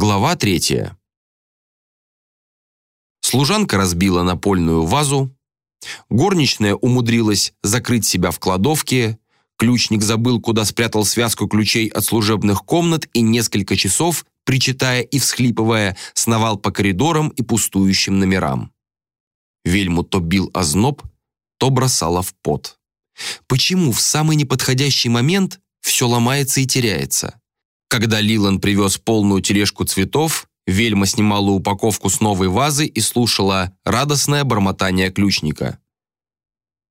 Глава третья. Служанка разбила напольную вазу, горничная умудрилась закрыть себя в кладовке, ключник забыл, куда спрятал связку ключей от служебных комнат и несколько часов, причитая и всхлипывая, сновал по коридорам и пустующим номерам. Вельму то бил озноб, то бросала в пот. Почему в самый неподходящий момент все ломается и теряется? Когда Лилан привез полную тележку цветов, Вельма снимала упаковку с новой вазы и слушала радостное бормотание ключника.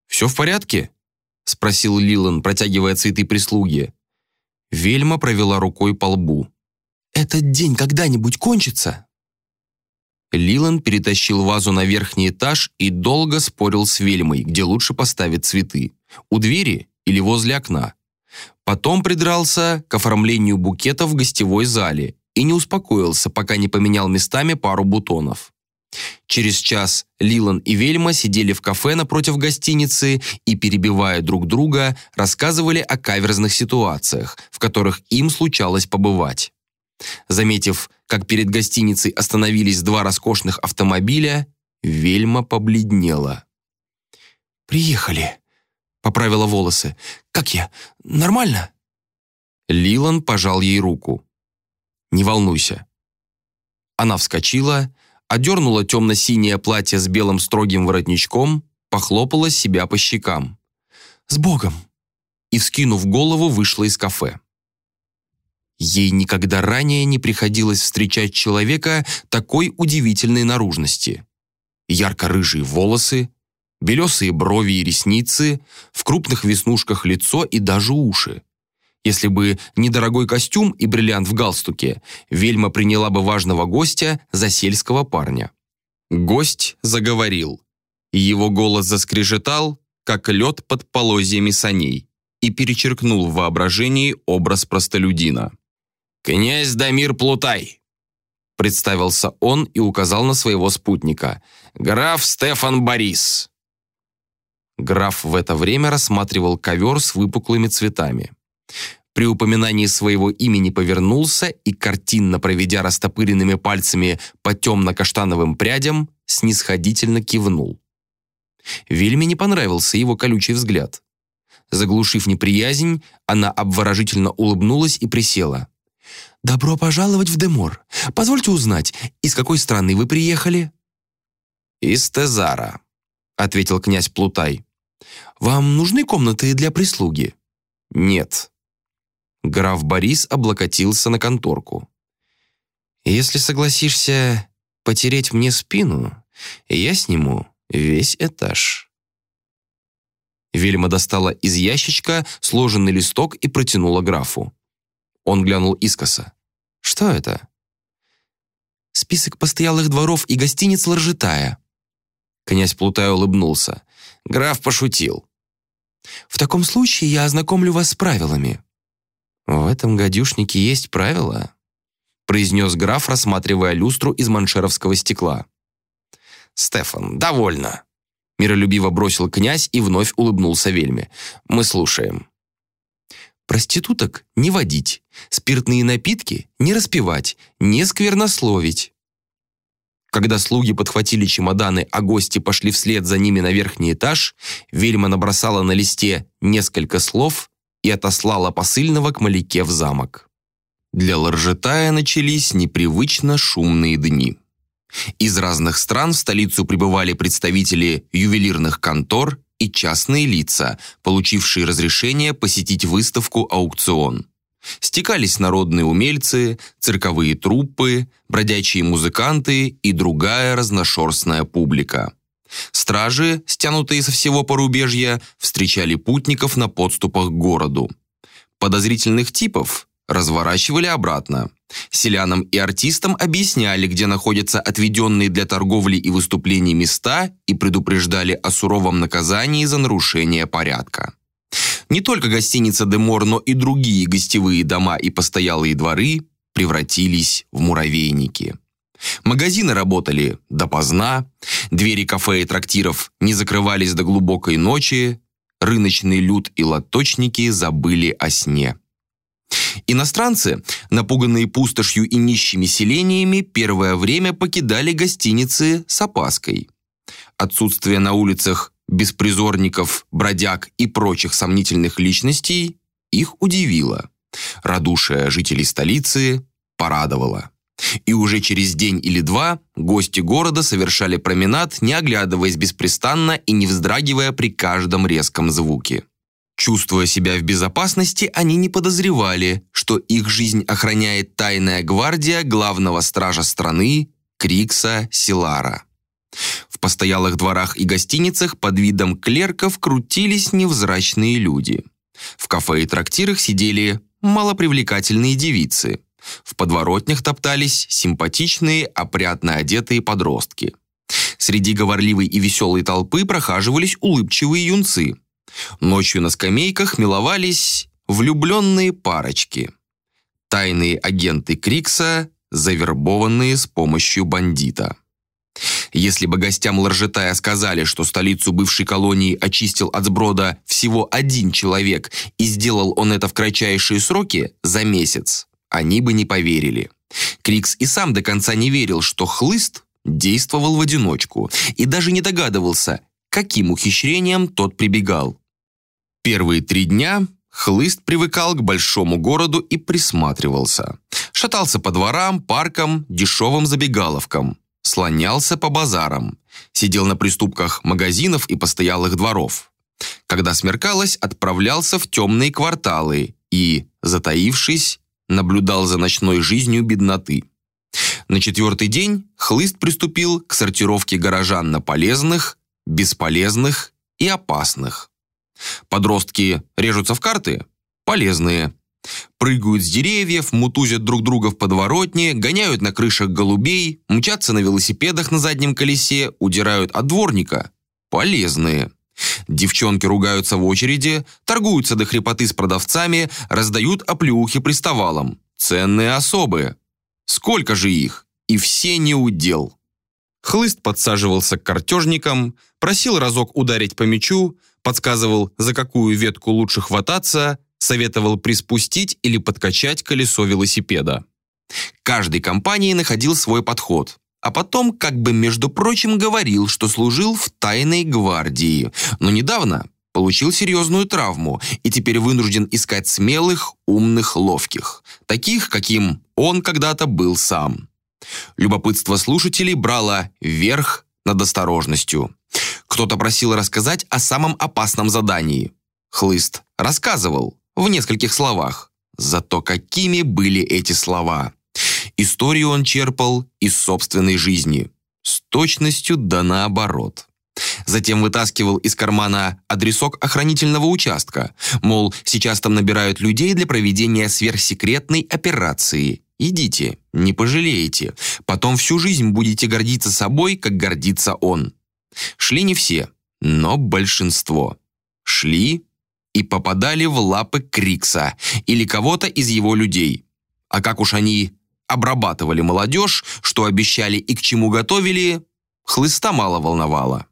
«Все в порядке?» – спросил Лилан, протягивая цветы прислуги. Вельма провела рукой по лбу. «Этот день когда-нибудь кончится?» Лилан перетащил вазу на верхний этаж и долго спорил с Вельмой, где лучше поставить цветы. У двери или возле окна. Потом придрался к оформлению букета в гостевой зале и не успокоился, пока не поменял местами пару бутонов. Через час Лилан и Вельма сидели в кафе напротив гостиницы и, перебивая друг друга, рассказывали о каверзных ситуациях, в которых им случалось побывать. Заметив, как перед гостиницей остановились два роскошных автомобиля, Вельма побледнела. «Приехали», поправила волосы. «Как я? Нормально?» Лилан пожал ей руку. «Не волнуйся». Она вскочила, одернула темно-синее платье с белым строгим воротничком, похлопала себя по щекам. «С Богом!» и, вскинув голову, вышла из кафе. Ей никогда ранее не приходилось встречать человека такой удивительной наружности. Ярко-рыжие волосы, белесые брови и ресницы, в крупных веснушках лицо и даже уши. Если бы не дорогой костюм и бриллиант в галстуке, Вельма приняла бы важного гостя за сельского парня. Гость заговорил. Его голос заскрежетал, как лед под полозьями саней, и перечеркнул в воображении образ простолюдина. «Князь Дамир Плутай!» Представился он и указал на своего спутника. «Граф Стефан Борис!» Граф в это время рассматривал ковер с выпуклыми цветами. При упоминании своего имени повернулся и, картинно проведя растопыренными пальцами по темно-каштановым прядям, снисходительно кивнул. Вельме не понравился его колючий взгляд. Заглушив неприязнь, она обворожительно улыбнулась и присела. «Добро пожаловать в Демор. Позвольте узнать, из какой страны вы приехали?» «Из Тезара», — ответил князь Плутай. Вам нужны комнаты для прислуги?» «Нет». Граф Борис облокотился на конторку. «Если согласишься потереть мне спину, я сниму весь этаж». Вельма достала из ящичка сложенный листок и протянула графу. Он глянул искоса. «Что это?» «Список постоялых дворов и гостиниц Ларжетая». Князь Плутай улыбнулся. Граф пошутил. В таком случае я ознакомлю вас с правилами». «В этом гадюшнике есть правила», произнес граф, рассматривая люстру из маншеровского стекла. «Стефан, довольно», миролюбиво бросил князь и вновь улыбнулся Вельме. «Мы слушаем». «Проституток не водить, спиртные напитки не распивать, не сквернословить». Когда слуги подхватили чемоданы, а гости пошли вслед за ними на верхний этаж, Вельма набросала на листе несколько слов и отослала посыльного к Маляке в замок. Для Ларжетая начались непривычно шумные дни. Из разных стран в столицу прибывали представители ювелирных контор и частные лица, получившие разрешение посетить выставку-аукцион. Стекались народные умельцы, цирковые труппы, бродячие музыканты и другая разношерстная публика. Стражи, стянутые со всего порубежья, встречали путников на подступах к городу. Подозрительных типов разворачивали обратно. Селянам и артистам объясняли, где находятся отведенные для торговли и выступлений места и предупреждали о суровом наказании за нарушение порядка. Не только гостиница «Демор», но и другие гостевые дома и постоялые дворы превратились в муравейники. Магазины работали допоздна, двери кафе и трактиров не закрывались до глубокой ночи, рыночный люд и лоточники забыли о сне. Иностранцы, напуганные пустошью и нищими селениями, первое время покидали гостиницы с опаской. Отсутствие на улицах беспризорников, бродяг и прочих сомнительных личностей их удивило. Радушие жителей столицы порадовало. И уже через день или два гости города совершали променад, не оглядываясь беспрестанно и не вздрагивая при каждом резком звуке. Чувствуя себя в безопасности, они не подозревали, что их жизнь охраняет тайная гвардия главного стража страны Крикса Силара. В постоялых дворах и гостиницах под видом клерков крутились невзрачные люди. В кафе и трактирах сидели малопривлекательные девицы. В подворотнях топтались симпатичные, опрятно одетые подростки. Среди говорливой и веселой толпы прохаживались улыбчивые юнцы. Ночью на скамейках миловались влюбленные парочки. Тайные агенты Крикса, завербованные с помощью бандита. Если бы гостям Ларжетая сказали, что столицу бывшей колонии очистил от сброда всего один человек и сделал он это в кратчайшие сроки, за месяц, они бы не поверили. Крикс и сам до конца не верил, что хлыст действовал в одиночку и даже не догадывался, каким ухищрением тот прибегал. Первые три дня Хлыст привыкал к большому городу и присматривался. Шатался по дворам, паркам, дешевым забегаловкам слонялся по базарам, сидел на приступках магазинов и постоялых дворов. Когда смеркалось, отправлялся в темные кварталы и, затаившись, наблюдал за ночной жизнью бедноты. На четвертый день Хлыст приступил к сортировке горожан на полезных, бесполезных и опасных. Подростки режутся в карты? Полезные. Прыгают с деревьев, мутузят друг друга в подворотне, гоняют на крышах голубей, мчатся на велосипедах на заднем колесе, удирают от дворника. Полезные. Девчонки ругаются в очереди, торгуются до хрипоты с продавцами, раздают оплеухи приставалам. Ценные особы. Сколько же их? И все не удел. Хлыст подсаживался к картежникам, просил разок ударить по мячу, подсказывал, за какую ветку лучше хвататься, советовал приспустить или подкачать колесо велосипеда. Каждой компании находил свой подход, а потом, как бы между прочим, говорил, что служил в тайной гвардии, но недавно получил серьезную травму и теперь вынужден искать смелых, умных, ловких, таких, каким он когда-то был сам. Любопытство слушателей брало верх над осторожностью. Кто-то просил рассказать о самом опасном задании. Хлыст рассказывал, в нескольких словах. Зато какими были эти слова! Историю он черпал из собственной жизни. С точностью да наоборот. Затем вытаскивал из кармана адресок охранительного участка. Мол, сейчас там набирают людей для проведения сверхсекретной операции. Идите, не пожалеете. Потом всю жизнь будете гордиться собой, как гордится он. Шли не все, но большинство. Шли и попадали в лапы Крикса или кого-то из его людей. А как уж они обрабатывали молодежь, что обещали и к чему готовили, хлыста мало волновало.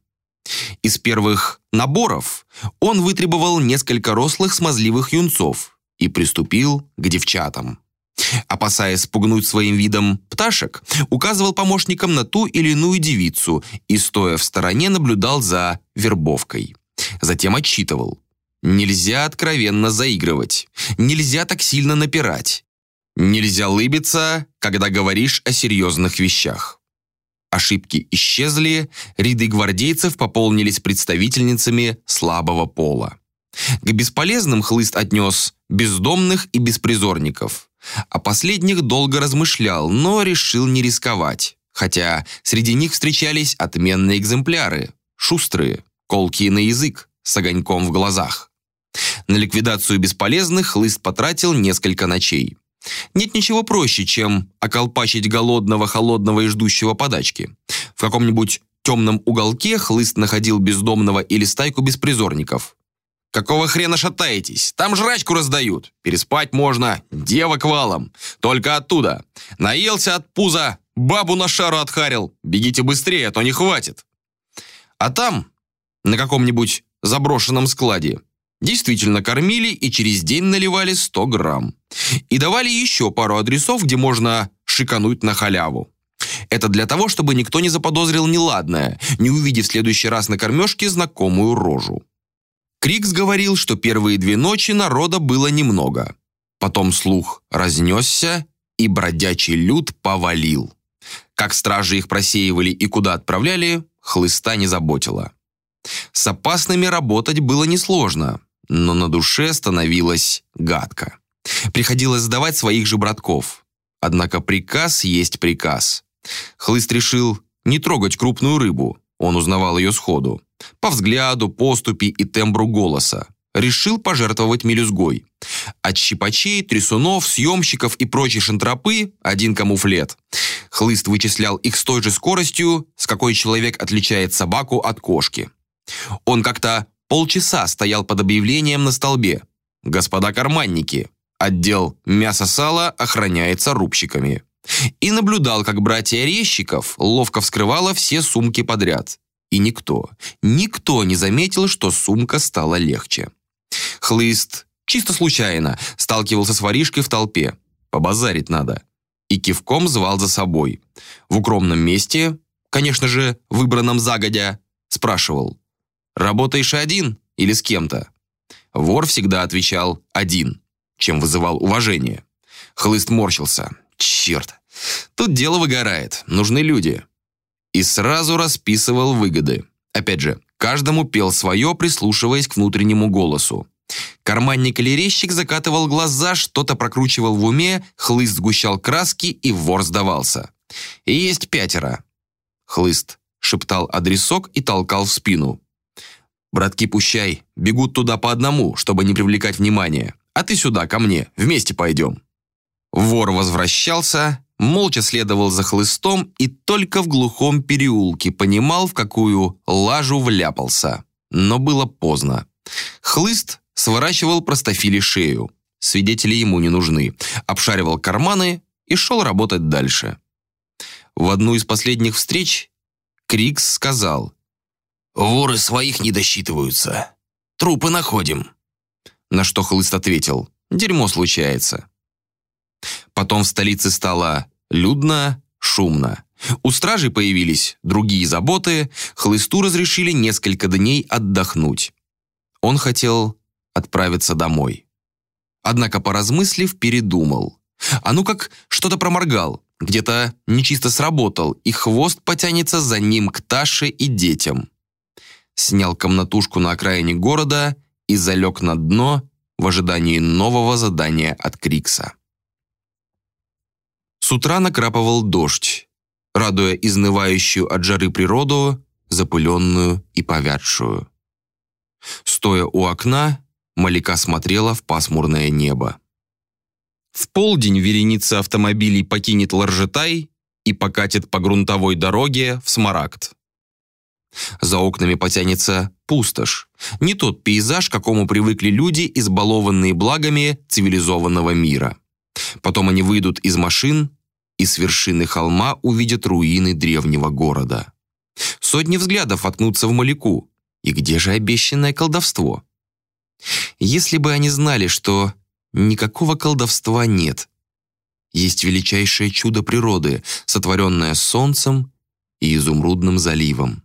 Из первых наборов он вытребовал несколько рослых смазливых юнцов и приступил к девчатам. Опасаясь спугнуть своим видом пташек, указывал помощникам на ту или иную девицу и, стоя в стороне, наблюдал за вербовкой. Затем отчитывал. Нельзя откровенно заигрывать. Нельзя так сильно напирать. Нельзя лыбиться, когда говоришь о серьезных вещах. Ошибки исчезли, ряды гвардейцев пополнились представительницами слабого пола. К бесполезным хлыст отнес бездомных и беспризорников. О последних долго размышлял, но решил не рисковать. Хотя среди них встречались отменные экземпляры, шустрые, колкие на язык, с огоньком в глазах. На ликвидацию бесполезных Хлыст потратил несколько ночей. Нет ничего проще, чем околпачить голодного, холодного и ждущего подачки. В каком-нибудь темном уголке Хлыст находил бездомного или стайку беспризорников. «Какого хрена шатаетесь? Там жрачку раздают. Переспать можно. Девок валом. Только оттуда. Наелся от пуза, бабу на шару отхарил. Бегите быстрее, а то не хватит». А там, на каком-нибудь заброшенном складе, Действительно кормили и через день наливали 100 грамм. И давали еще пару адресов, где можно шикануть на халяву. Это для того, чтобы никто не заподозрил неладное, не увидев в следующий раз на кормежке знакомую рожу. Крикс говорил, что первые две ночи народа было немного. Потом слух разнесся, и бродячий люд повалил. Как стражи их просеивали и куда отправляли, хлыста не заботило. С опасными работать было несложно, но на душе становилось гадко. Приходилось сдавать своих же братков. Однако приказ есть приказ. Хлыст решил не трогать крупную рыбу, он узнавал ее сходу. По взгляду, поступи и тембру голоса. Решил пожертвовать мелюзгой. От щипачей, трясунов, съемщиков и прочей шантропы один камуфлет. Хлыст вычислял их с той же скоростью, с какой человек отличает собаку от кошки. Он как-то полчаса стоял под объявлением на столбе. «Господа карманники, отдел мясо-сала охраняется рубщиками». И наблюдал, как братья Резчиков ловко вскрывала все сумки подряд. И никто, никто не заметил, что сумка стала легче. Хлыст чисто случайно сталкивался с воришкой в толпе. Побазарить надо. И кивком звал за собой. В укромном месте, конечно же, выбранном загодя, спрашивал. «Работаешь один или с кем-то?» Вор всегда отвечал «один», чем вызывал уважение. Хлыст морщился. Черт, тут дело выгорает, нужны люди. И сразу расписывал выгоды. Опять же, каждому пел свое, прислушиваясь к внутреннему голосу. Карманник или резчик закатывал глаза, что-то прокручивал в уме, хлыст сгущал краски, и вор сдавался. Есть пятеро. Хлыст шептал адресок и толкал в спину. «Братки, пущай, бегут туда по одному, чтобы не привлекать внимания. А ты сюда, ко мне, вместе пойдем». Вор возвращался, молча следовал за хлыстом и только в глухом переулке понимал, в какую лажу вляпался. Но было поздно. Хлыст сворачивал простофили шею. Свидетели ему не нужны. Обшаривал карманы и шел работать дальше. В одну из последних встреч Крикс сказал «Воры своих не досчитываются. Трупы находим». На что Хлыст ответил «Дерьмо случается». Потом в столице стало людно, шумно. У стражей появились другие заботы, хлысту разрешили несколько дней отдохнуть. Он хотел отправиться домой. Однако, поразмыслив, передумал. А ну как что-то проморгал, где-то нечисто сработал, и хвост потянется за ним к Таше и детям. Снял комнатушку на окраине города и залег на дно в ожидании нового задания от Крикса. С утра накрапывал дождь, радуя изнывающую от жары природу, запыленную и повядшую. Стоя у окна, Малика смотрела в пасмурное небо. В полдень вереница автомобилей покинет Ларжетай и покатит по грунтовой дороге в Смарагд. За окнами потянется пустошь. Не тот пейзаж, к какому привыкли люди, избалованные благами цивилизованного мира. Потом они выйдут из машин и с вершины холма увидят руины древнего города. Сотни взглядов воткнутся в Маляку. И где же обещанное колдовство? Если бы они знали, что никакого колдовства нет. Есть величайшее чудо природы, сотворенное солнцем и изумрудным заливом.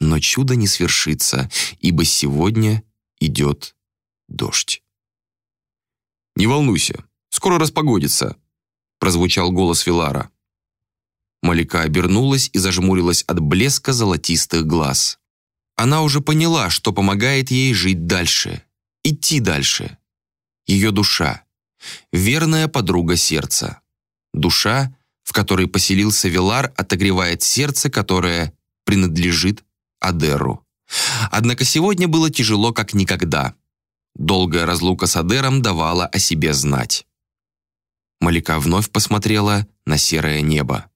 Но чудо не свершится, ибо сегодня идет дождь. «Не волнуйся, скоро распогодится», прозвучал голос Вилара. Малика обернулась и зажмурилась от блеска золотистых глаз. Она уже поняла, что помогает ей жить дальше, идти дальше. Ее душа, верная подруга сердца. Душа, в которой поселился Вилар, отогревает сердце, которое принадлежит Адеру. Однако сегодня было тяжело как никогда. Долгая разлука с Адером давала о себе знать. Малика вновь посмотрела на серое небо.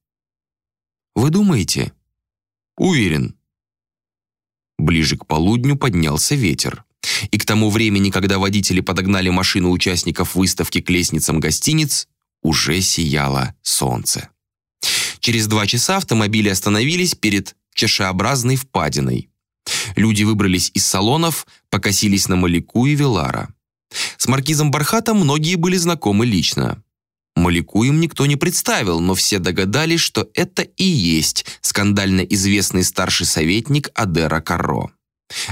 «Вы думаете?» «Уверен». Ближе к полудню поднялся ветер. И к тому времени, когда водители подогнали машину участников выставки к лестницам гостиниц, уже сияло солнце. Через два часа автомобили остановились перед чашеобразной впадиной. Люди выбрались из салонов, покосились на Маляку и Велара. С маркизом Бархатом многие были знакомы лично. Маляку им никто не представил, но все догадались, что это и есть скандально известный старший советник Адера Карро.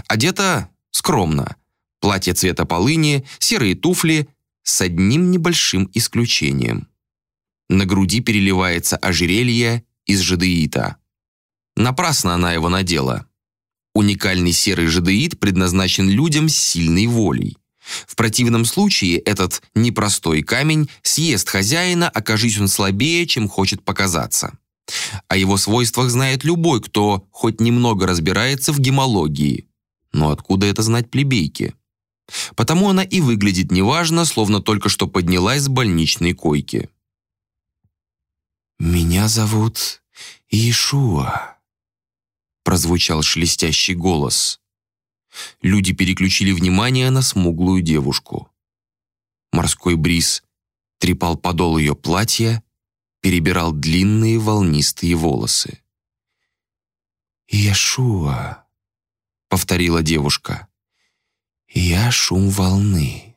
Одета скромно. Платье цвета полыни, серые туфли, с одним небольшим исключением. На груди переливается ожерелье из жадеита. Напрасно она его надела. Уникальный серый жадеит предназначен людям с сильной волей. В противном случае этот непростой камень съест хозяина, окажись он слабее, чем хочет показаться. О его свойствах знает любой, кто хоть немного разбирается в гемологии. Но откуда это знать плебейке? Потому она и выглядит неважно, словно только что поднялась с больничной койки. «Меня зовут Иешуа», — прозвучал шелестящий голос. Люди переключили внимание на смуглую девушку. Морской бриз трепал подол ее платья, перебирал длинные волнистые волосы. «Иешуа», — повторила девушка. «Я шум волны».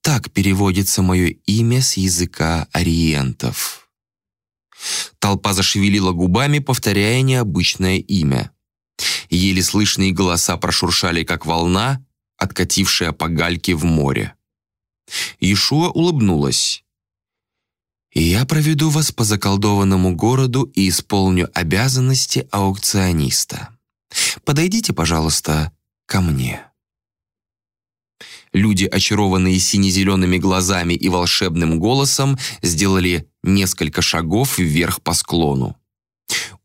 Так переводится мое имя с языка ориентов. Толпа зашевелила губами, повторяя необычное имя. Еле слышные голоса прошуршали, как волна, откатившая по гальке в море. Ишуа улыбнулась. «Я проведу вас по заколдованному городу и исполню обязанности аукциониста. Подойдите, пожалуйста, ко мне». Люди, очарованные сине-зелеными глазами и волшебным голосом, сделали несколько шагов вверх по склону.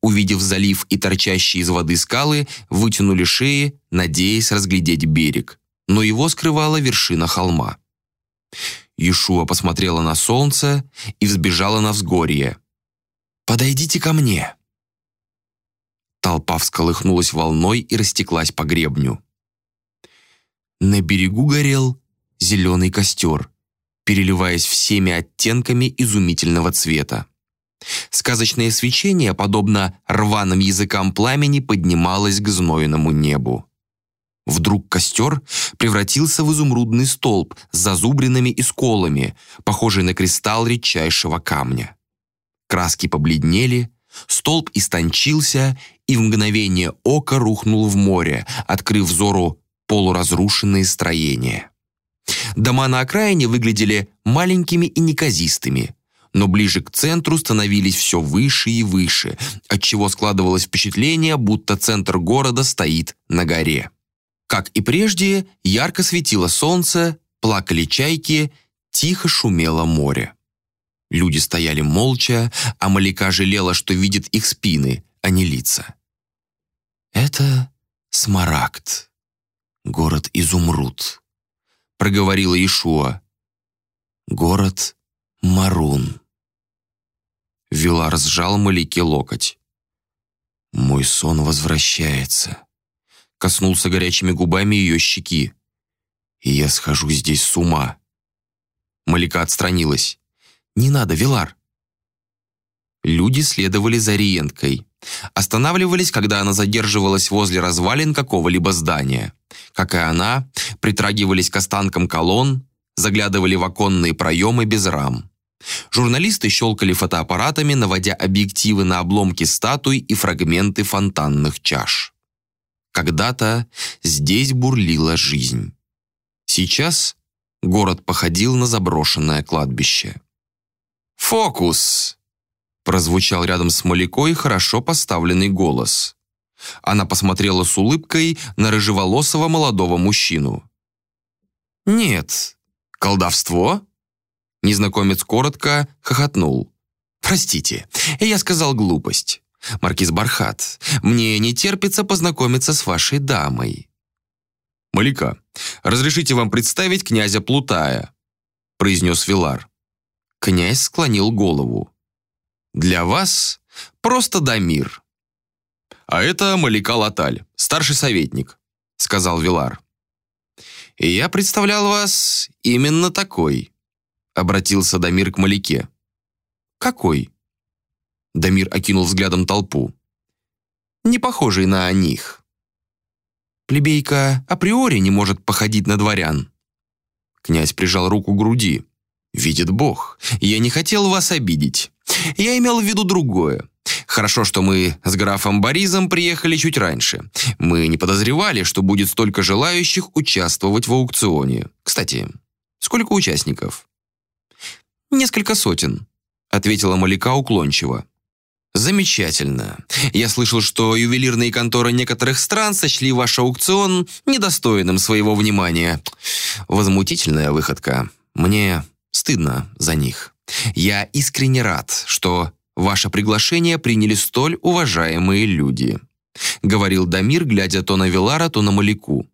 Увидев залив и торчащие из воды скалы, вытянули шеи, надеясь разглядеть берег. Но его скрывала вершина холма. Иешуа посмотрела на солнце и взбежала на взгорье. «Подойдите ко мне!» Толпа всколыхнулась волной и растеклась по гребню. На берегу горел зеленый костер, переливаясь всеми оттенками изумительного цвета. Сказочное свечение, подобно рваным языкам пламени, поднималось к знойному небу. Вдруг костер превратился в изумрудный столб с зазубринами и сколами, похожий на кристалл редчайшего камня. Краски побледнели, столб истончился и в мгновение ока рухнул в море, открыв взору полуразрушенные строения. Дома на окраине выглядели маленькими и неказистыми, но ближе к центру становились все выше и выше, отчего складывалось впечатление, будто центр города стоит на горе. Как и прежде, ярко светило солнце, плакали чайки, тихо шумело море. Люди стояли молча, а Маляка жалела, что видит их спины, а не лица. «Это Смарагд», город Изумруд», — проговорила Ишуа. «Город Марун». Вилар сжал Малике локоть. «Мой сон возвращается», — коснулся горячими губами ее щеки. «И я схожу здесь с ума». Малика отстранилась. «Не надо, Вилар». Люди следовали за Риенткой. Останавливались, когда она задерживалась возле развалин какого-либо здания. Как и она, притрагивались к останкам колонн, заглядывали в оконные проемы без рам. Журналисты щелкали фотоаппаратами, наводя объективы на обломки статуй и фрагменты фонтанных чаш. Когда-то здесь бурлила жизнь. Сейчас город походил на заброшенное кладбище. «Фокус!» прозвучал рядом с Малякой хорошо поставленный голос. Она посмотрела с улыбкой на рыжеволосого молодого мужчину. «Нет. Колдовство?» Незнакомец коротко хохотнул. «Простите, я сказал глупость. Маркиз Бархат, мне не терпится познакомиться с вашей дамой». «Маляка, разрешите вам представить князя Плутая», произнес Вилар. Князь склонил голову. Для вас просто Дамир. А это Малика Латаль, старший советник, сказал Вилар. Я представлял вас именно такой, обратился Дамир к Малике. Какой? Дамир окинул взглядом толпу. Не похожий на них. Плебейка априори не может походить на дворян». Князь прижал руку к груди. «Видит Бог, я не хотел вас обидеть. Я имел в виду другое. Хорошо, что мы с графом Борисом приехали чуть раньше. Мы не подозревали, что будет столько желающих участвовать в аукционе. Кстати, сколько участников?» «Несколько сотен», — ответила Маляка уклончиво. «Замечательно. Я слышал, что ювелирные конторы некоторых стран сочли ваш аукцион недостойным своего внимания. Возмутительная выходка. Мне стыдно за них. Я искренне рад, что ваше приглашение приняли столь уважаемые люди», говорил Дамир, глядя то на Вилара, то на Маляку.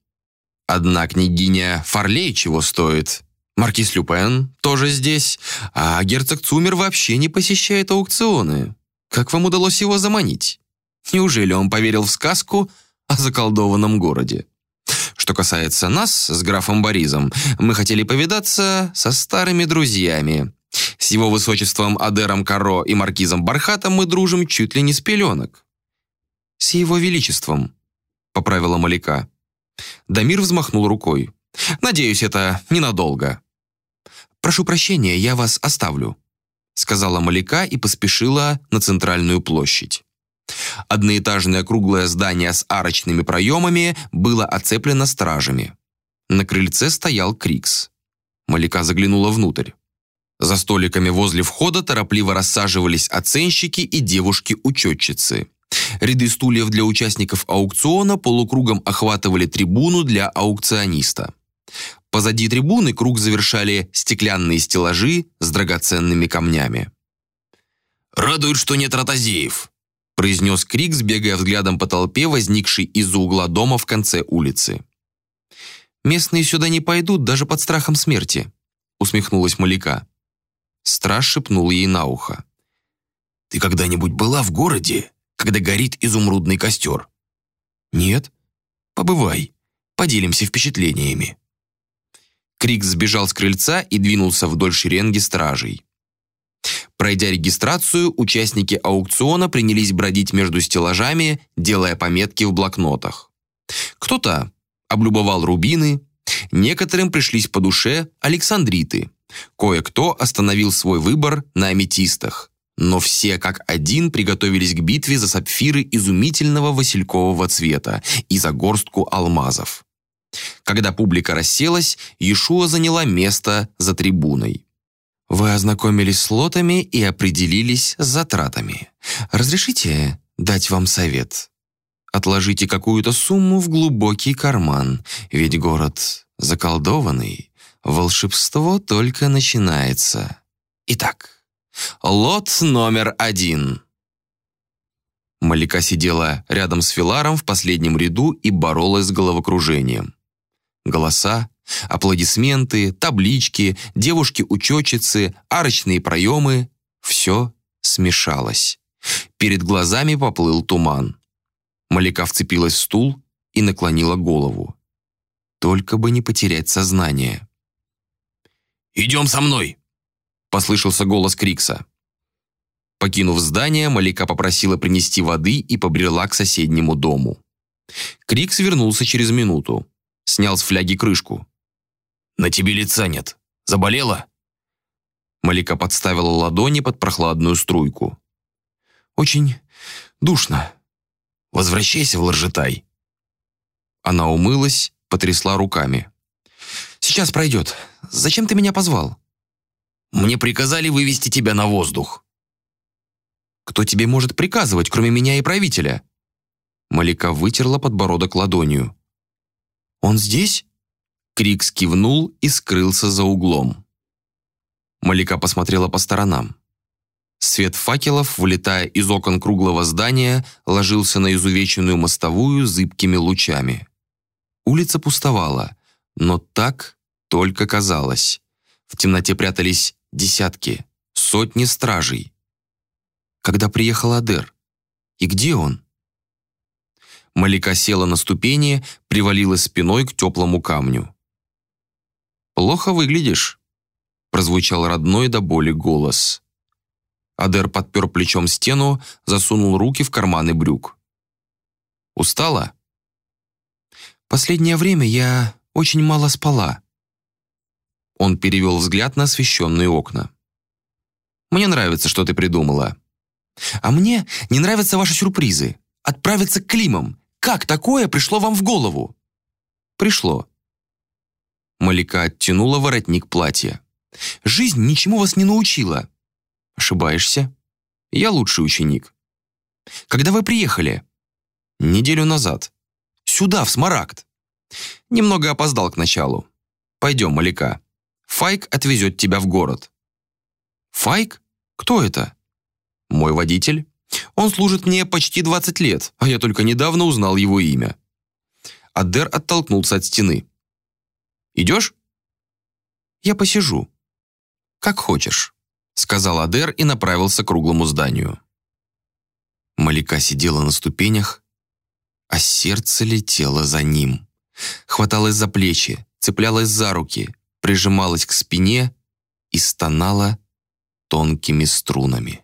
«Одна княгиня Фарлей чего стоит?» Маркиз Люпен тоже здесь, а герцог Цумер вообще не посещает аукционы. Как вам удалось его заманить? Неужели он поверил в сказку о заколдованном городе? Что касается нас с графом Боризом, мы хотели повидаться со старыми друзьями. С его высочеством Адером Каро и маркизом Бархатом мы дружим чуть ли не с пеленок. «С его величеством», — поправила Маляка. Дамир взмахнул рукой. «Надеюсь, это ненадолго». «Прошу прощения, я вас оставлю», сказала Маляка и поспешила на центральную площадь. Одноэтажное круглое здание с арочными проемами было оцеплено стражами. На крыльце стоял Крикс. Маляка заглянула внутрь. За столиками возле входа торопливо рассаживались оценщики и девушки-учетчицы. Ряды стульев для участников аукциона полукругом охватывали трибуну для аукциониста. Позади трибуны круг завершали стеклянные стеллажи с драгоценными камнями. «Радует, что нет ротозеев», произнес Крик, сбегая взглядом по толпе, возникшей из-за угла дома в конце улицы. «Местные сюда не пойдут даже под страхом смерти», усмехнулась Маляка. Страж шепнул ей на ухо. «Ты когда-нибудь была в городе, когда горит изумрудный костер?» «Нет». «Побывай, поделимся впечатлениями». Крик сбежал с крыльца и двинулся вдоль шеренги стражей. Пройдя регистрацию, участники аукциона принялись бродить между стеллажами, делая пометки в блокнотах. Кто-то облюбовал рубины, некоторым пришлись по душе александриты, кое-кто остановил свой выбор на аметистах, но все как один приготовились к битве за сапфиры изумительного василькового цвета и за горстку алмазов. Когда публика расселась, Иешуа заняла место за трибуной. «Вы ознакомились с лотами и определились с затратами. Разрешите дать вам совет? Отложите какую-то сумму в глубокий карман, ведь город заколдованный, волшебство только начинается. Итак, лот номер один». Малика сидела рядом с Филаром в последнем ряду и боролась с головокружением. Голоса, аплодисменты, таблички, девушки-учетчицы, арочные проемы — все смешалось. Перед глазами поплыл туман. Маляка вцепилась в стул и наклонила голову. Только бы не потерять сознание. «Идем со мной!» — послышался голос Крикса. Покинув здание, Маляка попросила принести воды и побрела к соседнему дому. Крикс вернулся через минуту снял с фляги крышку. «На тебе лица нет. Заболела?» Малика подставила ладони под прохладную струйку. «Очень душно. Возвращайся в Ларжетай». Она умылась, потрясла руками. «Сейчас пройдет. Зачем ты меня позвал?» «Мне приказали вывести тебя на воздух». «Кто тебе может приказывать, кроме меня и правителя?» Малика вытерла подбородок ладонью. «Он здесь?» Крикс кивнул и скрылся за углом. Малика посмотрела по сторонам. Свет факелов, вылетая из окон круглого здания, ложился на изувеченную мостовую зыбкими лучами. Улица пустовала, но так только казалось. В темноте прятались десятки, сотни стражей. Когда приехал Адер? И где он? Малика села на ступени, привалилась спиной к теплому камню. «Плохо выглядишь», — прозвучал родной до боли голос. Адер подпер плечом стену, засунул руки в карманы брюк. «Устала?» Последнее время я очень мало спала. Он перевел взгляд на освещенные окна. Мне нравится, что ты придумала. А мне не нравятся ваши сюрпризы. Отправиться к Климам. Как такое пришло вам в голову? Пришло. Малика оттянула воротник платья. Жизнь ничему вас не научила. Ошибаешься. Я лучший ученик. Когда вы приехали? Неделю назад. Сюда, в Смарагд. Немного опоздал к началу. Пойдем, Малика. Файк отвезет тебя в город. Файк? Кто это? Мой водитель. Он служит мне почти 20 лет, а я только недавно узнал его имя. Адер оттолкнулся от стены. «Идешь?» «Я посижу». «Как хочешь», — сказал Адер и направился к круглому зданию. Малика сидела на ступенях, а сердце летело за ним. Хваталось за плечи, цеплялось за руки, прижималось к спине и стонало тонкими струнами.